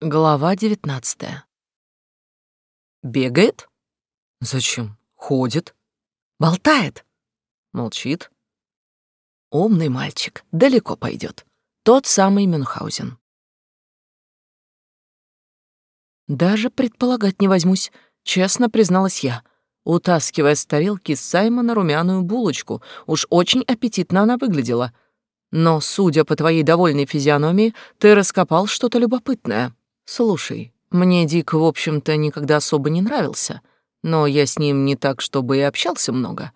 Глава девятнадцатая. Бегает? Зачем? Ходит. Болтает. Молчит. Умный мальчик, далеко пойдет. Тот самый Мюнхгаузен. Даже предполагать не возьмусь, честно призналась я, утаскивая с тарелки Саймона румяную булочку. Уж очень аппетитно она выглядела. Но, судя по твоей довольной физиономии, ты раскопал что-то любопытное. Слушай, мне Дик, в общем-то, никогда особо не нравился, но я с ним не так, чтобы и общался много.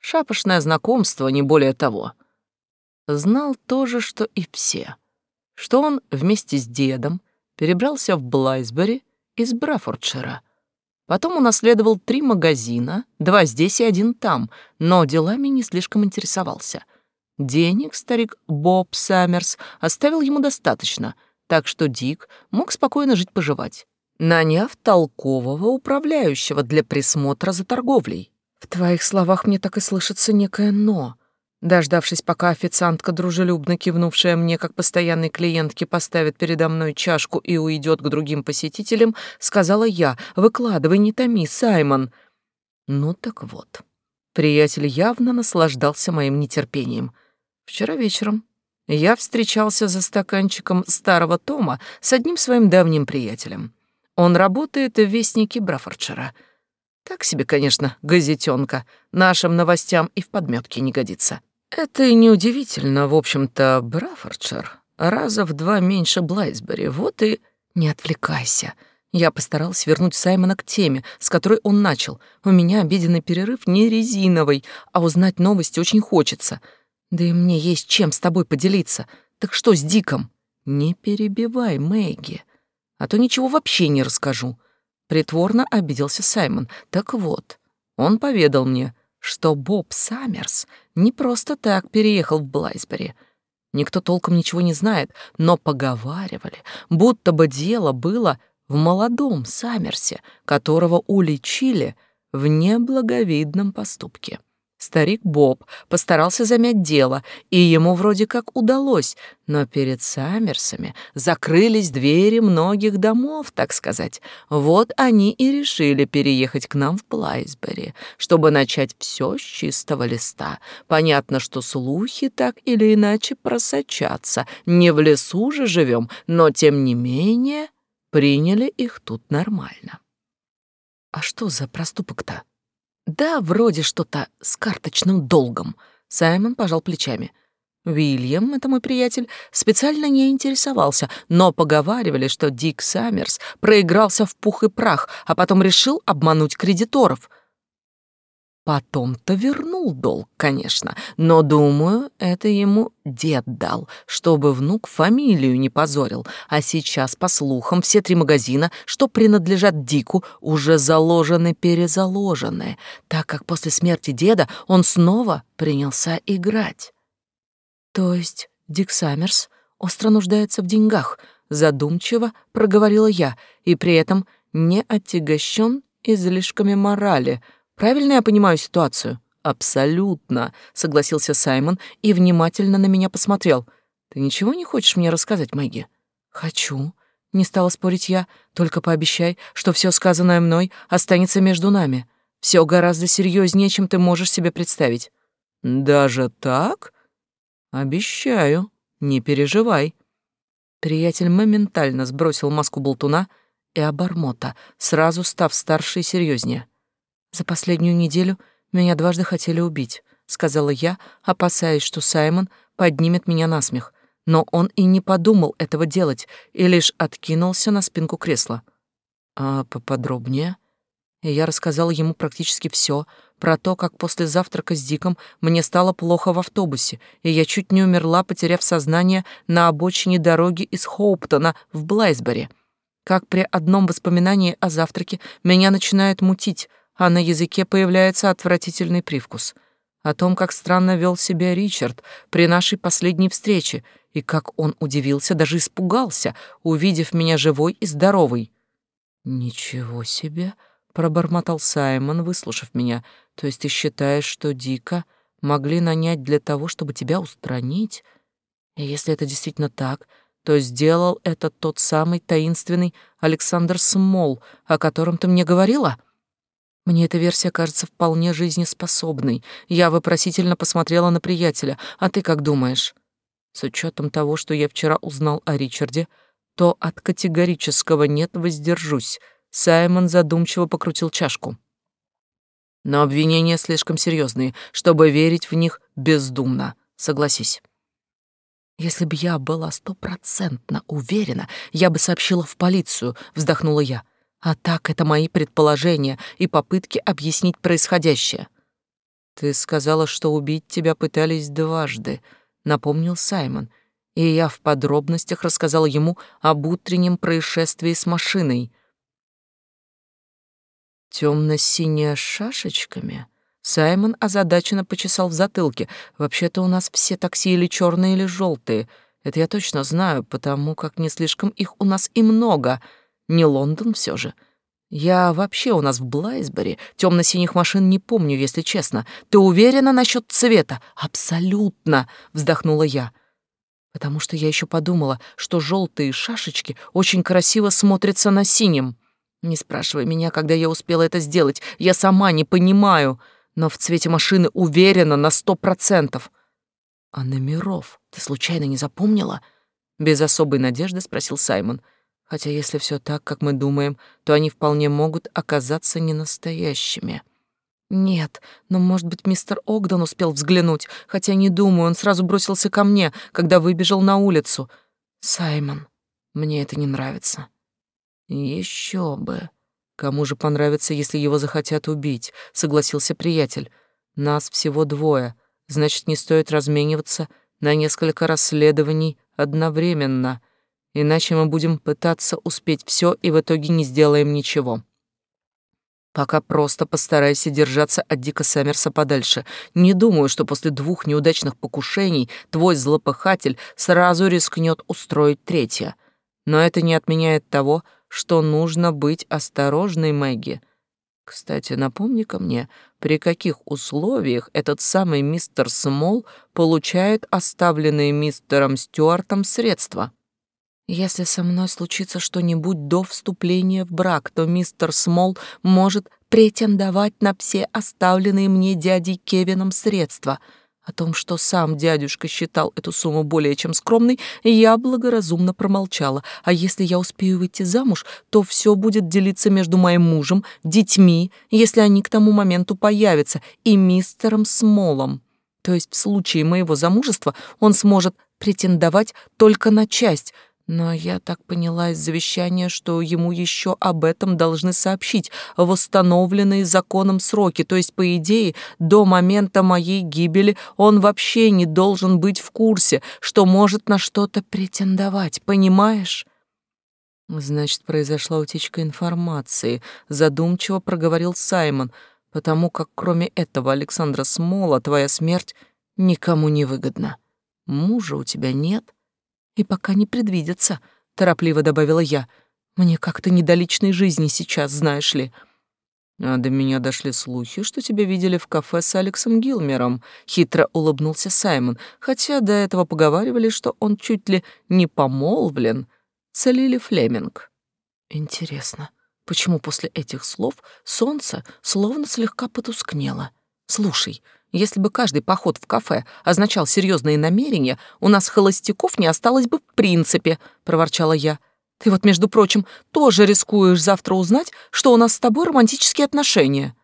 Шапошное знакомство, не более того. Знал то же, что и все. Что он вместе с дедом перебрался в Блайсбери из Брафордшира. Потом унаследовал три магазина, два здесь и один там, но делами не слишком интересовался. Денег старик Боб Саммерс оставил ему достаточно — так что Дик мог спокойно жить-поживать, наняв толкового управляющего для присмотра за торговлей. В твоих словах мне так и слышится некое «но». Дождавшись, пока официантка, дружелюбно кивнувшая мне как постоянной клиентке, поставит передо мной чашку и уйдет к другим посетителям, сказала я, «Выкладывай, не томи, Саймон». Ну так вот. Приятель явно наслаждался моим нетерпением. Вчера вечером я встречался за стаканчиком старого тома с одним своим давним приятелем. Он работает в Вестнике Брафордшира. Так себе, конечно, газетенка. Нашим новостям и в подметке не годится. Это и неудивительно, в общем-то, Брафордшир раза в два меньше Блайсбери. Вот и не отвлекайся. Я постарался вернуть Саймона к теме, с которой он начал. У меня обеденный перерыв не резиновый, а узнать новости очень хочется — да и мне есть чем с тобой поделиться. Так что с Диком? Не перебивай, Мэгги, а то ничего вообще не расскажу. Притворно обиделся Саймон. Так вот, он поведал мне, что Боб Саммерс не просто так переехал в Блайсбери. Никто толком ничего не знает, но поговаривали, будто бы дело было в молодом Саммерсе, которого уличили в неблаговидном поступке. Старик Боб постарался замять дело, и ему вроде как удалось, но перед Саммерсами закрылись двери многих домов, так сказать. Вот они и решили переехать к нам в Блайсбери, чтобы начать все с чистого листа. Понятно, что слухи так или иначе просочатся. Не в лесу же живем, но тем не менее приняли их тут нормально. А что за проступок-то? Да, вроде что-то с карточным долгом. Саймон пожал плечами. Уильям, это мой приятель, специально не интересовался, но поговаривали, что Дик Саммерс проигрался в пух и прах, а потом решил обмануть кредиторов — Потом-то вернул долг, конечно, но, думаю, это ему дед дал, чтобы внук фамилию не позорил. А сейчас, по слухам, все три магазина, что принадлежат Дику, уже заложены-перезаложены, так как после смерти деда он снова принялся играть. То есть Дик Саммерс остро нуждается в деньгах, задумчиво проговорила я, и при этом не отягощен излишками морали — Правильно я понимаю ситуацию? Абсолютно, согласился Саймон и внимательно на меня посмотрел. Ты ничего не хочешь мне рассказать, Мэгги? Хочу, не стала спорить я. Только пообещай, что все сказанное мной останется между нами. Все гораздо серьезнее, чем ты можешь себе представить. Даже так? Обещаю, не переживай. Приятель моментально сбросил маску болтуна и обормота, сразу став старше и серьезнее. За последнюю неделю меня дважды хотели убить, сказала я, опасаясь, что Саймон поднимет меня на смех. Но он и не подумал этого делать, и лишь откинулся на спинку кресла. А поподробнее? И я рассказала ему практически все про то, как после завтрака с Диком мне стало плохо в автобусе, и я чуть не умерла, потеряв сознание на обочине дороги из Хоуптона в Блайсбери. Как при одном воспоминании о завтраке меня начинает мутить, а на языке появляется отвратительный привкус. О том, как странно вел себя Ричард при нашей последней встрече, и как он удивился, даже испугался, увидев меня живой и здоровой. «Ничего себе!» — пробормотал Саймон, выслушав меня. «То есть ты считаешь, что Дика могли нанять для того, чтобы тебя устранить? И если это действительно так, то сделал это тот самый таинственный Александр Смол, о котором ты мне говорила? Мне эта версия кажется вполне жизнеспособной. Я вопросительно посмотрела на приятеля. А ты как думаешь? С учетом того, что я вчера узнал о Ричарде, то от категорического «нет» воздержусь. Саймон задумчиво покрутил чашку. Но обвинения слишком серьезные, чтобы верить в них бездумно. Согласись. Если бы я была стопроцентно уверена, я бы сообщила в полицию, вздохнула я. А так это мои предположения и попытки объяснить происходящее. Ты сказала, что убить тебя пытались дважды, напомнил Саймон, и я в подробностях рассказала ему об утреннем происшествии с машиной. Темно-синяя шашечками. Саймон озадаченно почесал в затылке. Вообще-то у нас все такси или черные, или желтые. Это я точно знаю, потому как не слишком их у нас и много. Не Лондон все же. Я вообще у нас в Блайсбери темно-синих машин не помню, если честно. Ты уверена насчет цвета? Абсолютно, вздохнула я. Потому что я еще подумала, что желтые шашечки очень красиво смотрятся на синем. Не спрашивай меня, когда я успела это сделать. Я сама не понимаю но в цвете машины уверена на сто процентов. А номеров ты случайно не запомнила? Без особой надежды спросил Саймон. Хотя если все так, как мы думаем, то они вполне могут оказаться не настоящими. Нет, но, может быть, мистер Огден успел взглянуть, хотя не думаю, он сразу бросился ко мне, когда выбежал на улицу. Саймон, мне это не нравится. Еще бы. Кому же понравится, если его захотят убить? Согласился приятель. Нас всего двое, значит, не стоит размениваться на несколько расследований одновременно, иначе мы будем пытаться успеть все и в итоге не сделаем ничего. Пока просто постарайся держаться от Дика Саммерса подальше. Не думаю, что после двух неудачных покушений твой злопыхатель сразу рискнет устроить третье. Но это не отменяет того, что нужно быть осторожной, Мэгги. Кстати, напомни-ка мне, при каких условиях этот самый мистер Смол получает оставленные мистером Стюартом средства? Если со мной случится что-нибудь до вступления в брак, то мистер Смол может претендовать на все оставленные мне дядей Кевином средства — о том, что сам дядюшка считал эту сумму более чем скромной, я благоразумно промолчала. А если я успею выйти замуж, то все будет делиться между моим мужем, детьми, если они к тому моменту появятся, и мистером Смолом. То есть в случае моего замужества он сможет претендовать только на часть — но я так поняла из завещания, что ему еще об этом должны сообщить в установленные законом сроки, то есть, по идее, до момента моей гибели он вообще не должен быть в курсе, что может на что-то претендовать, понимаешь? Значит, произошла утечка информации, задумчиво проговорил Саймон, потому как кроме этого Александра Смола твоя смерть никому не выгодна. Мужа у тебя нет, и пока не предвидится, торопливо добавила я. Мне как-то не до личной жизни сейчас, знаешь ли. А до меня дошли слухи, что тебя видели в кафе с Алексом Гилмером, хитро улыбнулся Саймон, хотя до этого поговаривали, что он чуть ли не помолвлен с Лили Флеминг. Интересно, почему после этих слов солнце словно слегка потускнело? Слушай, если бы каждый поход в кафе означал серьезные намерения, у нас холостяков не осталось бы в принципе, проворчала я. Ты вот, между прочим, тоже рискуешь завтра узнать, что у нас с тобой романтические отношения.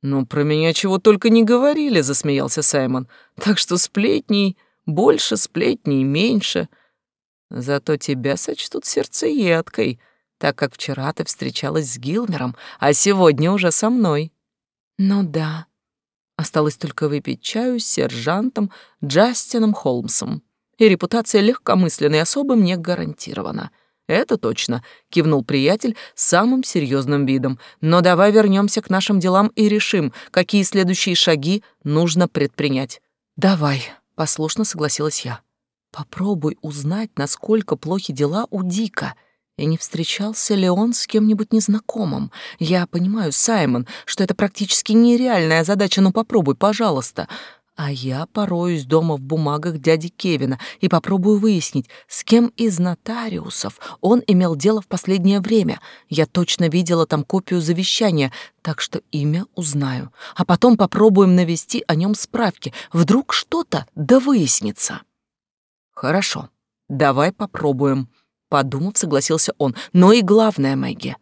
Ну, про меня чего только не говорили, засмеялся Саймон. Так что сплетней больше, сплетней меньше. Зато тебя сочтут сердцеедкой, так как вчера ты встречалась с Гилмером, а сегодня уже со мной. Ну да, Осталось только выпить чаю с сержантом Джастином Холмсом. И репутация легкомысленной особы мне гарантирована. Это точно, кивнул приятель самым серьезным видом. Но давай вернемся к нашим делам и решим, какие следующие шаги нужно предпринять. Давай, послушно согласилась я. Попробуй узнать, насколько плохи дела у Дика — и не встречался ли он с кем-нибудь незнакомым? Я понимаю, Саймон, что это практически нереальная задача, но попробуй, пожалуйста. А я пороюсь дома в бумагах дяди Кевина и попробую выяснить, с кем из нотариусов он имел дело в последнее время. Я точно видела там копию завещания, так что имя узнаю. А потом попробуем навести о нем справки. Вдруг что-то да выяснится. Хорошо, давай попробуем. Подумав, согласился он. Но и главное, Мэгги,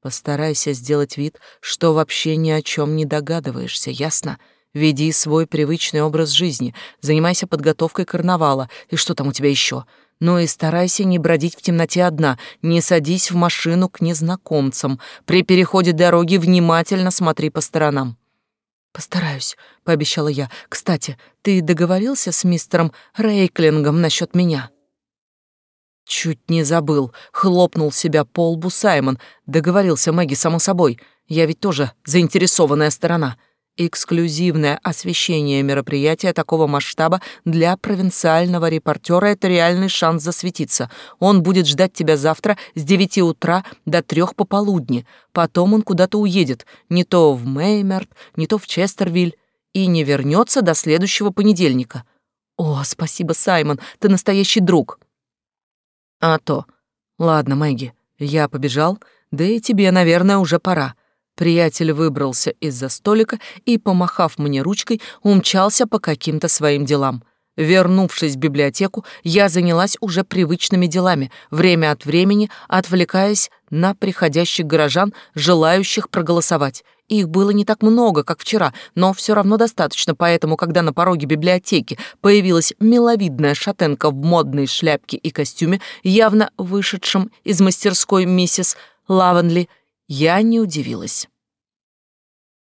постарайся сделать вид, что вообще ни о чем не догадываешься, ясно? — Веди свой привычный образ жизни, занимайся подготовкой карнавала и что там у тебя еще. Ну и старайся не бродить в темноте одна, не садись в машину к незнакомцам. При переходе дороги внимательно смотри по сторонам. «Постараюсь», — пообещала я. «Кстати, ты договорился с мистером Рейклингом насчет меня?» Чуть не забыл, хлопнул себя по лбу Саймон. Договорился Мэгги, само собой. Я ведь тоже заинтересованная сторона. Эксклюзивное освещение мероприятия такого масштаба для провинциального репортера — это реальный шанс засветиться. Он будет ждать тебя завтра с девяти утра до трех пополудни. Потом он куда-то уедет, не то в Меймерт, не то в Честервиль, и не вернется до следующего понедельника. О, спасибо, Саймон, ты настоящий друг. А то. Ладно, Мэгги, я побежал, да и тебе, наверное, уже пора. Приятель выбрался из-за столика и, помахав мне ручкой, умчался по каким-то своим делам. Вернувшись в библиотеку, я занялась уже привычными делами, время от времени отвлекаясь на приходящих горожан, желающих проголосовать. Их было не так много, как вчера, но все равно достаточно, поэтому, когда на пороге библиотеки появилась миловидная шатенка в модной шляпке и костюме, явно вышедшем из мастерской миссис Лаванли, я не удивилась.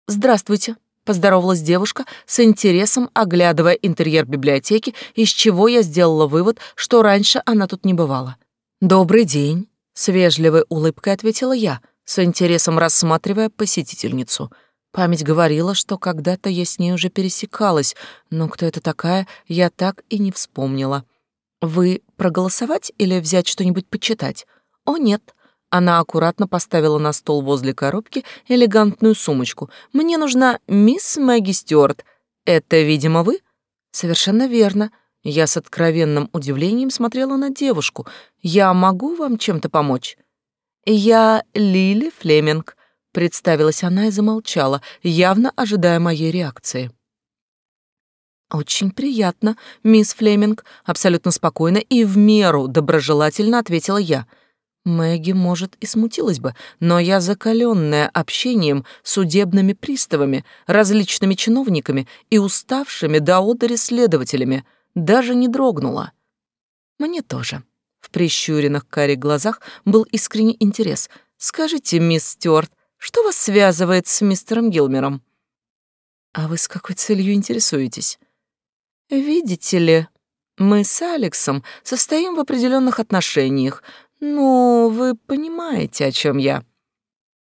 «Здравствуйте», — поздоровалась девушка, с интересом оглядывая интерьер библиотеки, из чего я сделала вывод, что раньше она тут не бывала. «Добрый день», — с вежливой улыбкой ответила я, с интересом рассматривая посетительницу. Память говорила, что когда-то я с ней уже пересекалась, но кто это такая, я так и не вспомнила. «Вы проголосовать или взять что-нибудь почитать?» «О, нет», она аккуратно поставила на стол возле коробки элегантную сумочку. «Мне нужна мисс Мэгги Стюарт. Это, видимо, вы?» «Совершенно верно». Я с откровенным удивлением смотрела на девушку. «Я могу вам чем-то помочь?» «Я Лили Флеминг», — представилась она и замолчала, явно ожидая моей реакции. «Очень приятно, мисс Флеминг», — абсолютно спокойно и в меру доброжелательно ответила я — Мэгги, может, и смутилась бы, но я, закаленная общением с судебными приставами, различными чиновниками и уставшими до одери следователями, даже не дрогнула. Мне тоже. В прищуренных карих глазах был искренний интерес. «Скажите, мисс Стюарт, что вас связывает с мистером Гилмером?» «А вы с какой целью интересуетесь?» «Видите ли, мы с Алексом состоим в определенных отношениях, «Ну, вы понимаете, о чем я».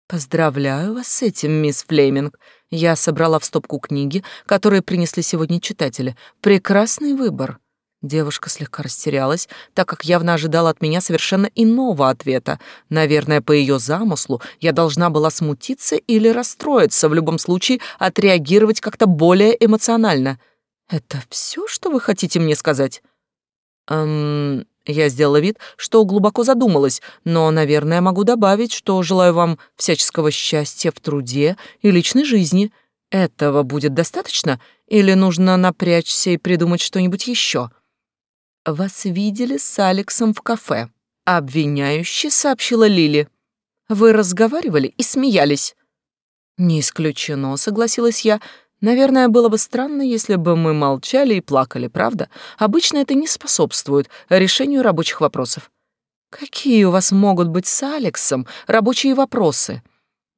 «Поздравляю вас с этим, мисс Флеминг. Я собрала в стопку книги, которые принесли сегодня читатели. Прекрасный выбор». Девушка слегка растерялась, так как явно ожидала от меня совершенно иного ответа. Наверное, по ее замыслу я должна была смутиться или расстроиться, в любом случае отреагировать как-то более эмоционально. «Это все, что вы хотите мне сказать?» «Эм, я сделала вид, что глубоко задумалась, но, наверное, могу добавить, что желаю вам всяческого счастья в труде и личной жизни. Этого будет достаточно или нужно напрячься и придумать что-нибудь еще? Вас видели с Алексом в кафе, обвиняюще сообщила Лили. Вы разговаривали и смеялись. Не исключено, согласилась я, Наверное, было бы странно, если бы мы молчали и плакали, правда? Обычно это не способствует решению рабочих вопросов. Какие у вас могут быть с Алексом рабочие вопросы?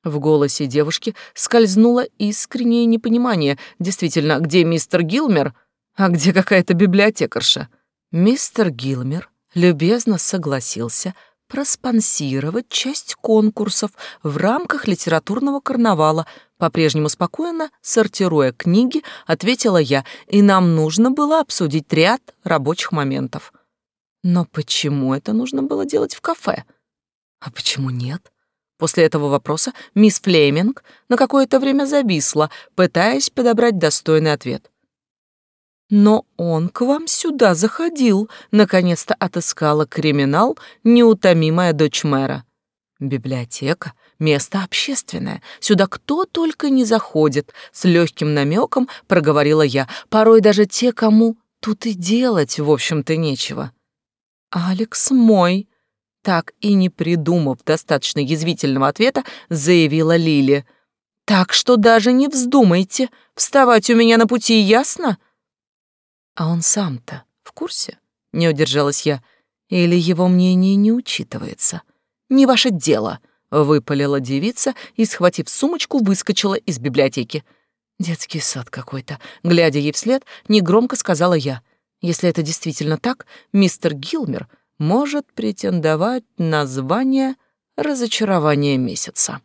В голосе девушки скользнуло искреннее непонимание. Действительно, где мистер Гилмер, а где какая-то библиотекарша? Мистер Гилмер любезно согласился проспонсировать часть конкурсов в рамках литературного карнавала, по-прежнему спокойно, сортируя книги, ответила я, и нам нужно было обсудить ряд рабочих моментов. Но почему это нужно было делать в кафе? А почему нет? После этого вопроса мисс Флеминг на какое-то время зависла, пытаясь подобрать достойный ответ. Но он к вам сюда заходил, наконец-то отыскала криминал неутомимая дочь мэра. Библиотека — место общественное, сюда кто только не заходит, с легким намеком проговорила я, порой даже те, кому тут и делать, в общем-то, нечего. «Алекс мой», так и не придумав достаточно язвительного ответа, заявила Лили. «Так что даже не вздумайте вставать у меня на пути, ясно?» А он сам-то в курсе? Не удержалась я. Или его мнение не учитывается? Не ваше дело, выпалила девица и, схватив сумочку, выскочила из библиотеки. Детский сад какой-то. Глядя ей вслед, негромко сказала я. Если это действительно так, мистер Гилмер может претендовать на звание разочарования месяца.